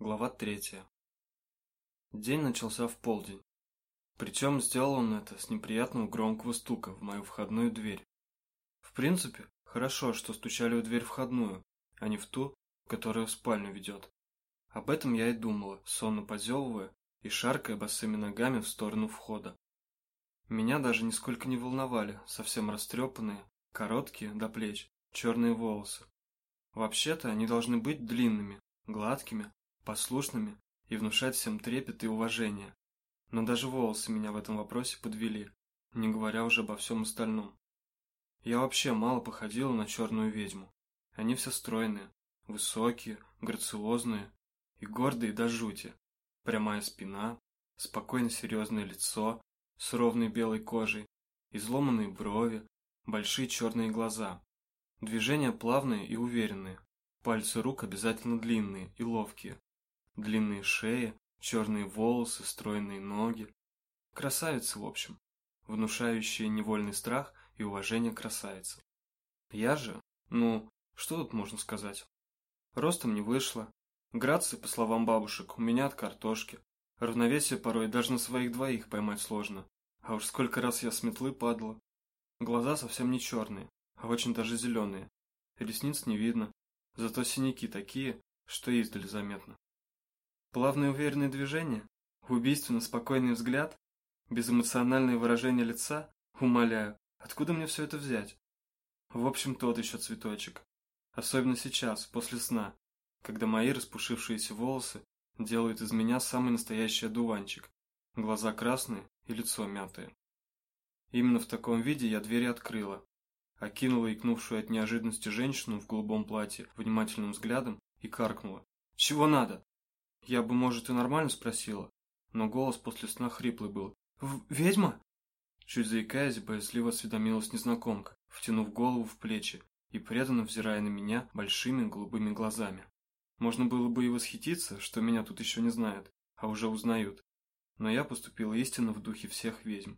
Глава третья. День начался в полдень. Причем сделал он это с неприятного громкого стука в мою входную дверь. В принципе, хорошо, что стучали в дверь входную, а не в ту, которая в спальню ведет. Об этом я и думала, сонно позевывая и шаркая босыми ногами в сторону входа. Меня даже нисколько не волновали совсем растрепанные, короткие до плеч, черные волосы. Вообще-то они должны быть длинными, гладкими, послушными и внушать всем трепет и уважение. Но даже волосы меня в этом вопросе подвели, не говоря уже обо всем остальном. Я вообще мало походила на черную ведьму. Они все стройные, высокие, грациозные и гордые до жути. Прямая спина, спокойно серьезное лицо с ровной белой кожей, изломанные брови, большие черные глаза. Движения плавные и уверенные. Пальцы рук обязательно длинные и ловкие, Длинные шеи, черные волосы, стройные ноги. Красавицы, в общем, внушающие невольный страх и уважение красавицы. Я же, ну, что тут можно сказать? Ростом не вышло. Грации, по словам бабушек, у меня от картошки. Равновесие порой даже на своих двоих поймать сложно. А уж сколько раз я с метлы падала. Глаза совсем не черные, а очень даже зеленые. Ресниц не видно, зато синяки такие, что издали заметно. Плавные уверенные движения, убийственно спокойный взгляд, безэмоциональное выражение лица, умоляю, откуда мне все это взять? В общем, тот еще цветочек. Особенно сейчас, после сна, когда мои распушившиеся волосы делают из меня самый настоящий одуванчик, глаза красные и лицо мятое. Именно в таком виде я двери открыла, окинула икнувшую от неожиданности женщину в голубом платье внимательным взглядом и каркнула. «Чего надо?» Я бы, может, и нормально спросила, но голос после сна хриплый был. «Ведьма?» Чуть заикаясь, боязливо осведомилась незнакомка, втянув голову в плечи и преданно взирая на меня большими голубыми глазами. Можно было бы и восхититься, что меня тут еще не знают, а уже узнают. Но я поступила истинно в духе всех ведьм.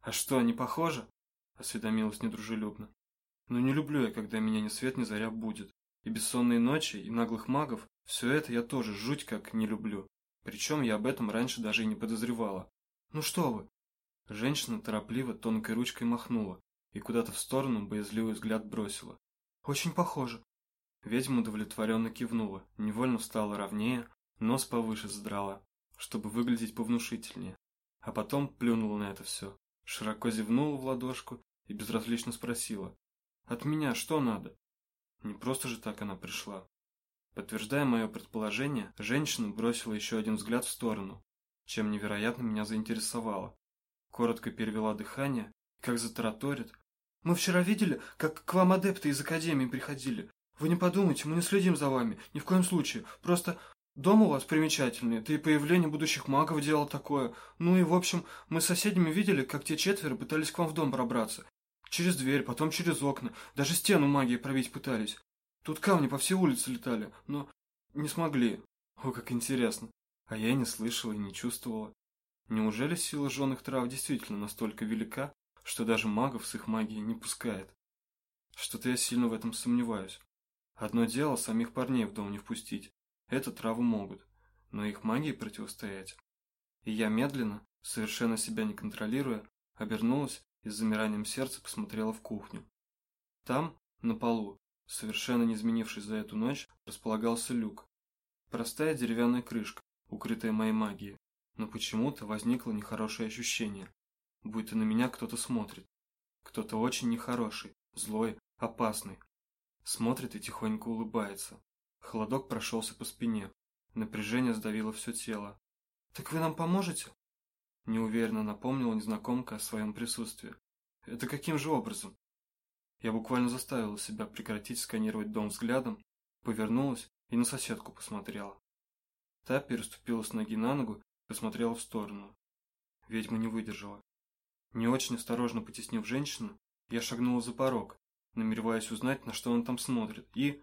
«А что, они похожи?» – осведомилась недружелюбно. «Но не люблю я, когда меня ни свет ни заря будет. И бессонные ночи, и наглых магов все это я тоже жуть как не люблю. Причем я об этом раньше даже и не подозревала. Ну что вы? Женщина торопливо тонкой ручкой махнула и куда-то в сторону боязливый взгляд бросила. Очень похоже. Ведьма удовлетворенно кивнула, невольно встала ровнее, нос повыше задрала, чтобы выглядеть повнушительнее. А потом плюнула на это все, широко зевнула в ладошку и безразлично спросила. «От меня что надо?» Не просто же так она пришла. Подтверждая мое предположение, женщина бросила еще один взгляд в сторону, чем невероятно меня заинтересовала. Коротко перевела дыхание как затараторит. «Мы вчера видели, как к вам адепты из Академии приходили. Вы не подумайте, мы не следим за вами, ни в коем случае. Просто дом у вас примечательный, да и появление будущих магов дело такое. Ну и, в общем, мы с соседями видели, как те четверо пытались к вам в дом пробраться. Через дверь, потом через окна, даже стену магии пробить пытались. Тут камни по всей улице летали, но не смогли. О, как интересно. А я не слышала и не чувствовала. Неужели сила жженых трав действительно настолько велика, что даже магов с их магией не пускает? Что-то я сильно в этом сомневаюсь. Одно дело самих парней в дом не впустить. Это травы могут, но их магии противостоять. И я медленно, совершенно себя не контролируя, обернулась и с замиранием сердца посмотрела в кухню. Там, на полу, Совершенно не изменившись за эту ночь, располагался люк. Простая деревянная крышка, укрытая моей магией, но почему-то возникло нехорошее ощущение, будто на меня кто-то смотрит. Кто-то очень нехороший, злой, опасный. Смотрит и тихонько улыбается. Холодок прошелся по спине. Напряжение сдавило все тело. «Так вы нам поможете?» Неуверенно напомнила незнакомка о своем присутствии. «Это каким же образом?» Я буквально заставила себя прекратить сканировать дом взглядом, повернулась и на соседку посмотрела. Та переступила с ноги на ногу и посмотрела в сторону. Ведьма не выдержала. Не очень осторожно потеснив женщину, я шагнула за порог, намереваясь узнать, на что он там смотрит, и...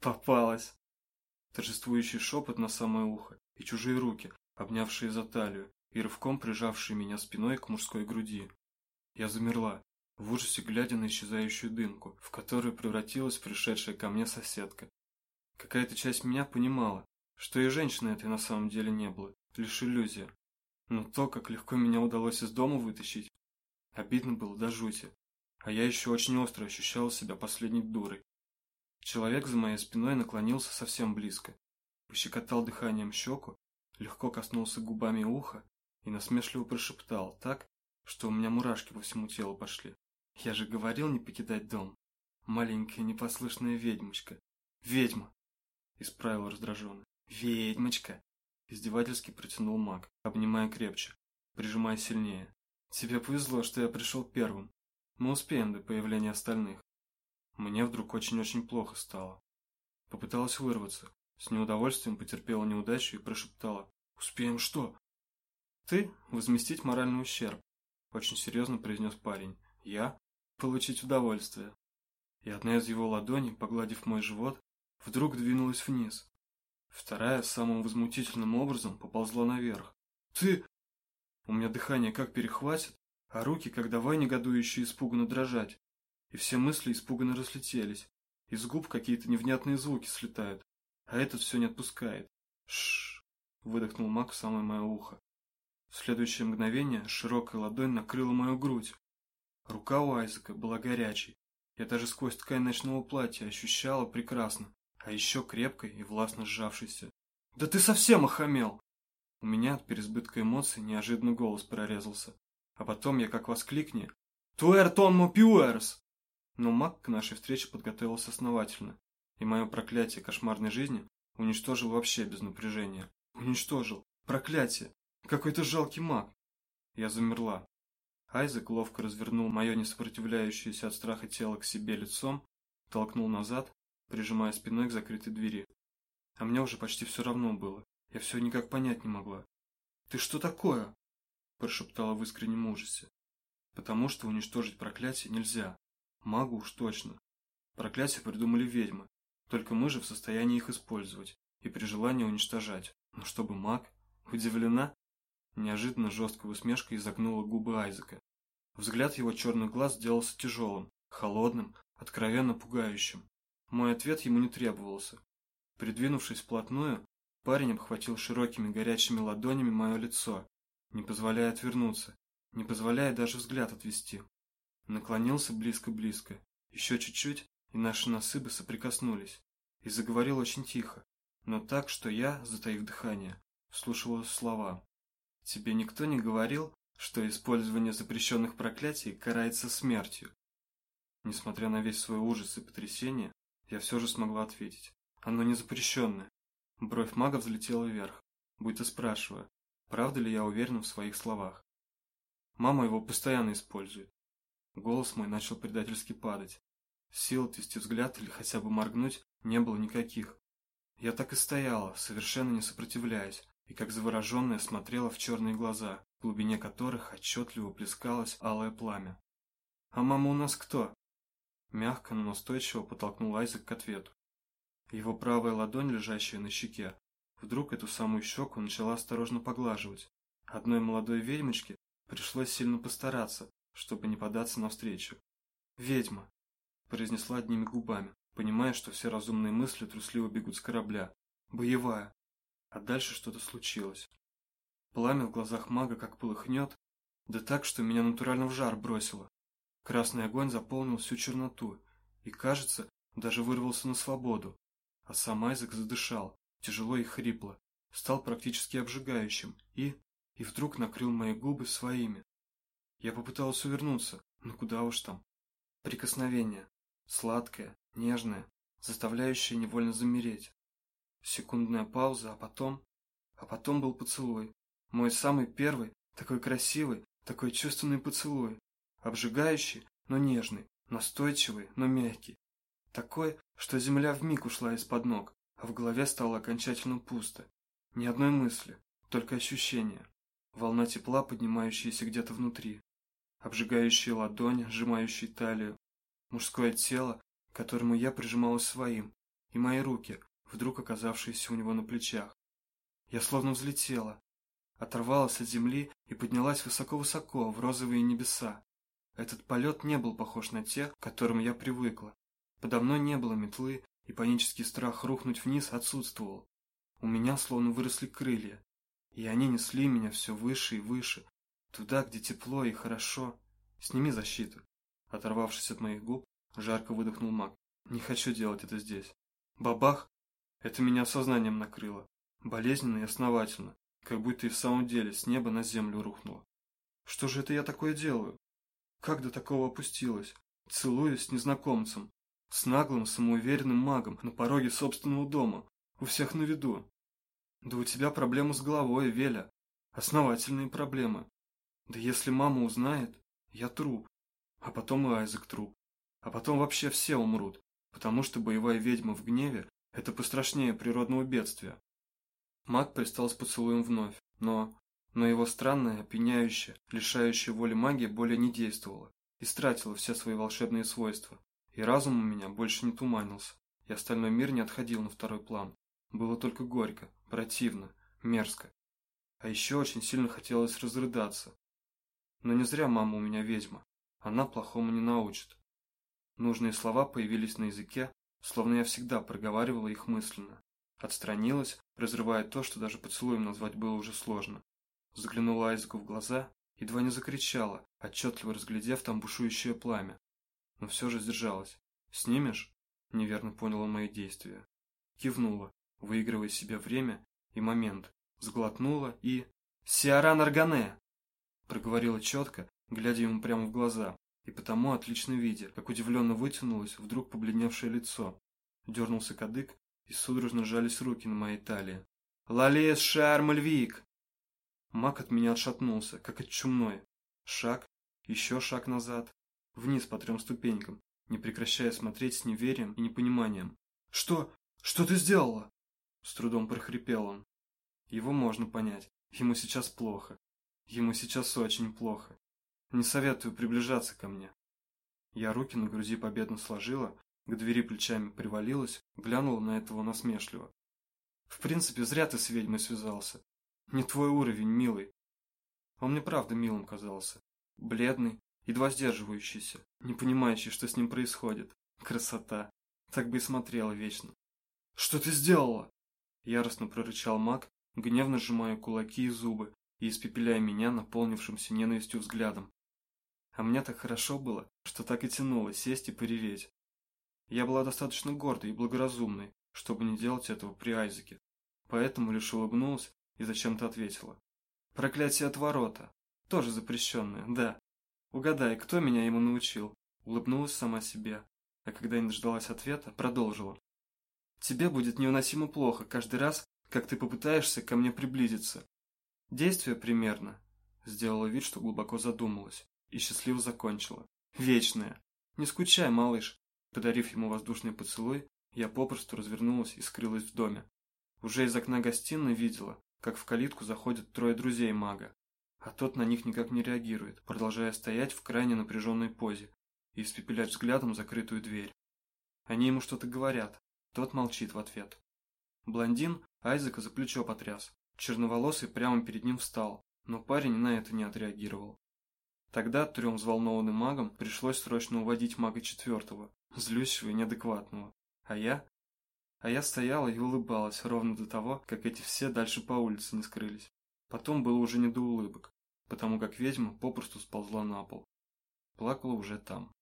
Попалась! Торжествующий шепот на самое ухо и чужие руки, обнявшие за талию и рывком прижавшие меня спиной к мужской груди. Я замерла, в ужасе глядя на исчезающую дымку, в которую превратилась пришедшая ко мне соседка. Какая-то часть меня понимала, что и женщины этой на самом деле не было, лишь иллюзия. Но то, как легко меня удалось из дома вытащить, обидно было до жути. А я еще очень остро ощущал себя последней дурой. Человек за моей спиной наклонился совсем близко, пощекотал дыханием щеку, легко коснулся губами уха и насмешливо прошептал так, что у меня мурашки по всему телу пошли. Я же говорил не покидать дом. Маленькая непослушная ведьмочка. Ведьма! Исправил раздраженно. Ведьмочка! Издевательски протянул маг, обнимая крепче, прижимая сильнее. Тебе повезло, что я пришел первым. Мы успеем до появления остальных. Мне вдруг очень-очень плохо стало. Попыталась вырваться, с неудовольствием потерпела неудачу и прошептала. «Успеем что?» «Ты – возместить моральный ущерб», – очень серьезно произнес парень. «Я – получить удовольствие». И одна из его ладоней, погладив мой живот, вдруг двинулась вниз. Вторая самым возмутительным образом поползла наверх. «Ты...» У меня дыхание как перехватит, а руки как давай негодующие испуганно дрожать и все мысли испуганно разлетелись. Из губ какие-то невнятные звуки слетают, а этот все не отпускает. Шш! выдохнул Мак в самое мое ухо. В следующее мгновение широкая ладонь накрыла мою грудь. Рука у Айзека была горячей. Я даже сквозь ткань ночного платья ощущала прекрасно, а еще крепкой и властно сжавшейся. «Да ты совсем охамел!» У меня от переизбытка эмоций неожиданно голос прорезался. А потом я как воскликни «Туэртон мопюэрс!» Но маг к нашей встрече подготовился основательно, и мое проклятие кошмарной жизни уничтожил вообще без напряжения. Уничтожил. Проклятие. Какой-то жалкий маг. Я замерла. Айзек ловко развернул мое несопротивляющееся от страха тело к себе лицом, толкнул назад, прижимая спиной к закрытой двери. А мне уже почти все равно было. Я все никак понять не могла. «Ты что такое?» – прошептала в искреннем ужасе. «Потому что уничтожить проклятие нельзя. Магу уж точно. Проклятия придумали ведьмы. Только мы же в состоянии их использовать и при желании уничтожать. Но чтобы маг? Удивлена? Неожиданно жесткая усмешка изогнула губы Айзека. Взгляд его черных глаз сделался тяжелым, холодным, откровенно пугающим. Мой ответ ему не требовался. Придвинувшись вплотную, парень обхватил широкими горячими ладонями мое лицо, не позволяя отвернуться, не позволяя даже взгляд отвести. Наклонился близко-близко. Еще чуть-чуть, и наши носы бы соприкоснулись. И заговорил очень тихо, но так, что я, затаив дыхание, слушала слова. «Тебе никто не говорил, что использование запрещенных проклятий карается смертью?» Несмотря на весь свой ужас и потрясение, я все же смогла ответить. «Оно не запрещенное». Бровь мага взлетела вверх, будто спрашивая, правда ли я уверена в своих словах. Мама его постоянно использует. Голос мой начал предательски падать. Сил отвести взгляд или хотя бы моргнуть не было никаких. Я так и стояла, совершенно не сопротивляясь, и как завороженная смотрела в черные глаза, в глубине которых отчетливо плескалось алое пламя. «А мама у нас кто?» Мягко, но настойчиво подтолкнул Айзек к ответу. Его правая ладонь, лежащая на щеке, вдруг эту самую щеку начала осторожно поглаживать. Одной молодой ведьмочке пришлось сильно постараться, чтобы не податься навстречу. «Ведьма!» – произнесла одними губами, понимая, что все разумные мысли трусливо бегут с корабля. «Боевая!» А дальше что-то случилось. Пламя в глазах мага как полыхнет, да так, что меня натурально в жар бросило. Красный огонь заполнил всю черноту и, кажется, даже вырвался на свободу. А сам Айзек задышал, тяжело и хрипло, стал практически обжигающим и... и вдруг накрыл мои губы своими. Я попыталась увернуться, но куда уж там. Прикосновение. Сладкое, нежное, заставляющее невольно замереть. Секундная пауза, а потом... А потом был поцелуй. Мой самый первый, такой красивый, такой чувственный поцелуй. Обжигающий, но нежный, настойчивый, но мягкий. Такой, что земля вмиг ушла из-под ног, а в голове стало окончательно пусто. Ни одной мысли, только ощущения. Волна тепла, поднимающаяся где-то внутри обжигающие ладони, сжимающие талию, мужское тело, к которому я прижималась своим, и мои руки, вдруг оказавшиеся у него на плечах. Я словно взлетела, оторвалась от земли и поднялась высоко-высоко в розовые небеса. Этот полет не был похож на те, к которым я привыкла. Подо мной не было метлы, и панический страх рухнуть вниз отсутствовал. У меня словно выросли крылья, и они несли меня все выше и выше, туда, где тепло и хорошо. Сними защиту. Оторвавшись от моих губ, жарко выдохнул маг. Не хочу делать это здесь. Бабах! Это меня сознанием накрыло. Болезненно и основательно, как будто и в самом деле с неба на землю рухнуло. Что же это я такое делаю? Как до такого опустилось? Целуюсь с незнакомцем, с наглым, самоуверенным магом на пороге собственного дома, у всех на виду. Да у тебя проблемы с головой, Веля. Основательные проблемы. Да если мама узнает, я труп. А потом и Айзек труп. А потом вообще все умрут, потому что боевая ведьма в гневе – это пострашнее природного бедствия. Маг пристал с поцелуем вновь, но... Но его странная, опьяняющая, лишающая воли магия более не действовала, истратила все свои волшебные свойства, и разум у меня больше не туманился, и остальной мир не отходил на второй план. Было только горько, противно, мерзко. А еще очень сильно хотелось разрыдаться. Но не зря мама у меня ведьма, она плохому не научит. Нужные слова появились на языке, словно я всегда проговаривала их мысленно. Отстранилась, разрывая то, что даже поцелуем назвать было уже сложно. Заглянула Айзеку в глаза, едва не закричала, отчетливо разглядев там бушующее пламя. Но все же сдержалась. «Снимешь?» – неверно поняла мои действия. Кивнула, выигрывая себе время и момент. Сглотнула и... «Сиаран Аргане!» Проговорила четко, глядя ему прямо в глаза, и потому отлично видя, как удивленно вытянулось вдруг побледневшее лицо. Дернулся кадык, и судорожно сжались руки на моей талии. «Лалес Шармальвик!» Маг от меня отшатнулся, как от чумной. Шаг, еще шаг назад, вниз по трем ступенькам, не прекращая смотреть с неверием и непониманием. «Что? Что ты сделала?» С трудом прохрипел он. Его можно понять. Ему сейчас плохо. Ему сейчас очень плохо. Не советую приближаться ко мне. Я руки на груди победно сложила, к двери плечами привалилась, глянула на этого насмешливо. В принципе, зря ты с ведьмой связался. Не твой уровень, милый. Он мне правда милым казался. Бледный, едва сдерживающийся, не понимающий, что с ним происходит. Красота. Так бы и смотрела вечно. «Что ты сделала?» Яростно прорычал маг, гневно сжимая кулаки и зубы и испепеляя меня наполнившимся ненавистью взглядом. А мне так хорошо было, что так и тянуло сесть и пореветь. Я была достаточно гордой и благоразумной, чтобы не делать этого при Айзеке. Поэтому лишь улыбнулась и зачем-то ответила. Проклятие от ворота. Тоже запрещенное, да. Угадай, кто меня ему научил? Улыбнулась сама себе, а когда не дождалась ответа, продолжила. Тебе будет невыносимо плохо каждый раз, как ты попытаешься ко мне приблизиться. Действие примерно. Сделала вид, что глубоко задумалась, и счастливо закончила. Вечное. Не скучай, малыш. Подарив ему воздушный поцелуй, я попросту развернулась и скрылась в доме. Уже из окна гостиной видела, как в калитку заходят трое друзей мага, а тот на них никак не реагирует, продолжая стоять в крайне напряженной позе и испепелять взглядом закрытую дверь. Они ему что-то говорят, тот молчит в ответ. Блондин Айзека за плечо потряс, черноволосый прямо перед ним встал, но парень на это не отреагировал. Тогда трем взволнованным магам пришлось срочно уводить мага четвертого, злющего и неадекватного, а я а я стояла и улыбалась ровно до того, как эти все дальше по улице не скрылись. Потом было уже не до улыбок, потому как ведьма попросту сползла на пол. Плакала уже там.